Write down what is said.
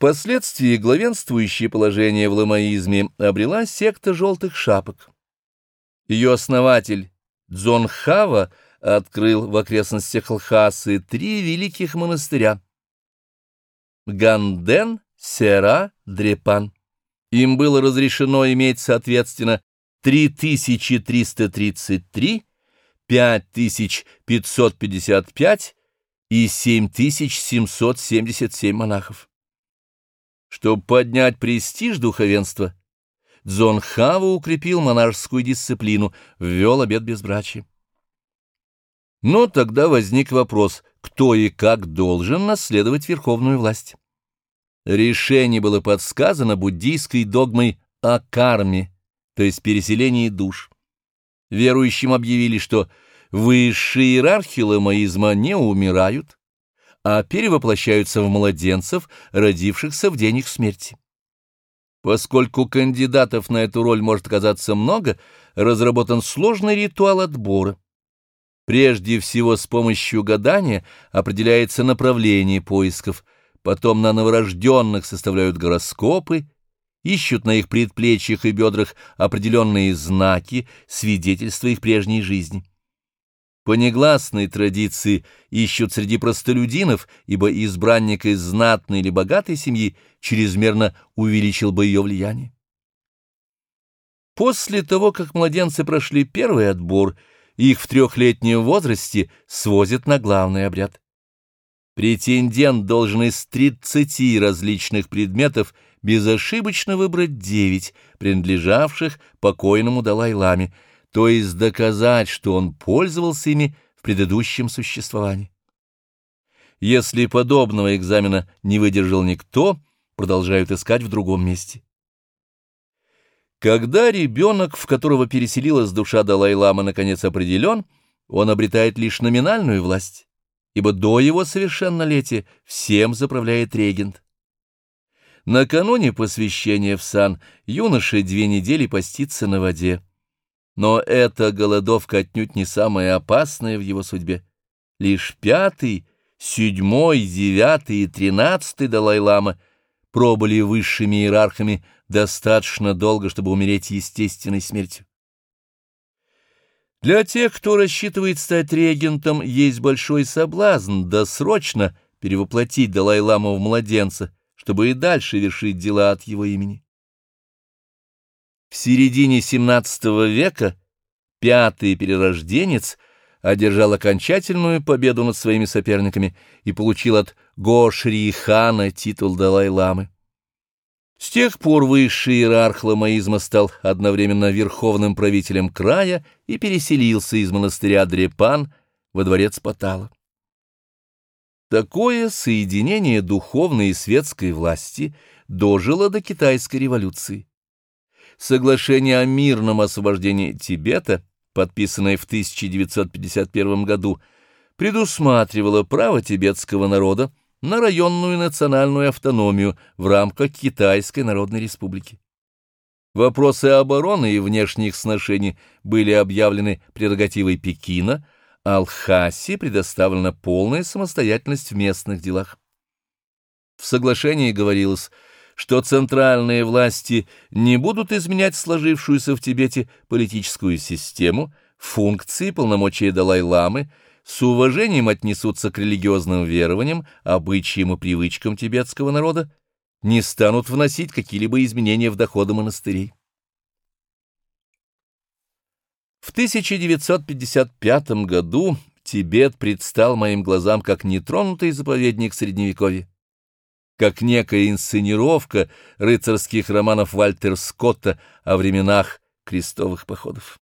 Впоследствии главенствующее положение в ламаизме обрела секта «желтых шапок». Ее основатель Дзон Хава открыл в окрестностях Лхасы три великих монастыря — Ганден, Сера, Дрепан. Им было разрешено иметь, соответственно, 3333, 5555 и 7777 монахов. Чтобы поднять престиж духовенства, Дзон Хава укрепил монашескую дисциплину, ввел обет безбрачия. Но тогда возник вопрос, кто и как должен наследовать верховную власть. Решение было подсказано буддийской догмой о карме, то есть переселении душ. Верующим объявили, что высшие иерархи ламаизма не умирают, а перевоплощаются в младенцев, родившихся в день их смерти. Поскольку кандидатов на эту роль может оказаться много, разработан сложный ритуал отбора. Прежде всего с помощью гадания определяется направление поисков, потом на новорожденных составляют гороскопы, ищут на их предплечьях и бедрах определенные знаки, свидетельства их прежней жизни. По негласной традиции ищут среди простолюдинов, ибо избранник из знатной или богатой семьи чрезмерно увеличил бы ее влияние. После того, как младенцы прошли первый отбор, их в трехлетнем возрасте свозят на главный обряд. Претендент должен из 30 различных предметов безошибочно выбрать 9, принадлежавших покойному Далай-ламе, то есть доказать, что он пользовался ими в предыдущем существовании. Если подобного экзамена не выдержал никто, продолжают искать в другом месте. Когда ребенок, в которого переселилась душа Далай-ламы, наконец определен, он обретает лишь номинальную власть, ибо до его совершеннолетия всем заправляет регент. Накануне посвящения в сан юноша две недели постится на воде. Но эта голодовка отнюдь не самая опасная в его судьбе. Лишь пятый, седьмой, девятый и тринадцатый Далай-лама пробыли высшими иерархами достаточно долго, чтобы умереть естественной смертью. Для тех, кто рассчитывает стать регентом, есть большой соблазн досрочно перевоплотить Далай-ламу в младенца, чтобы и дальше вершить дела от его имени. В середине XVII века пятый перерожденец одержал окончательную победу над своими соперниками и получил от Го-Шри-хана титул Далай-ламы. С тех пор высший иерарх ламаизма стал одновременно верховным правителем края и переселился из монастыря Дрепан во дворец Патала. Такое соединение духовной и светской власти дожило до китайской революции. Соглашение о мирном освобождении Тибета, подписанное в 1951 году, предусматривало право тибетского народа на районную национальную автономию в рамках Китайской Народной Республики. Вопросы обороны и внешних сношений были объявлены прерогативой Пекина, а Алхасе предоставлена полная самостоятельность в местных делах. В соглашении говорилось – что центральные власти не будут изменять сложившуюся в Тибете политическую систему, функции полномочия Далай-ламы, с уважением отнесутся к религиозным верованиям, обычаям и привычкам тибетского народа, не станут вносить какие-либо изменения в доходы монастырей. В 1955 году Тибет предстал моим глазам как нетронутый заповедник Средневековья как некая инсценировка рыцарских романов Вальтер Скотта о временах крестовых походов.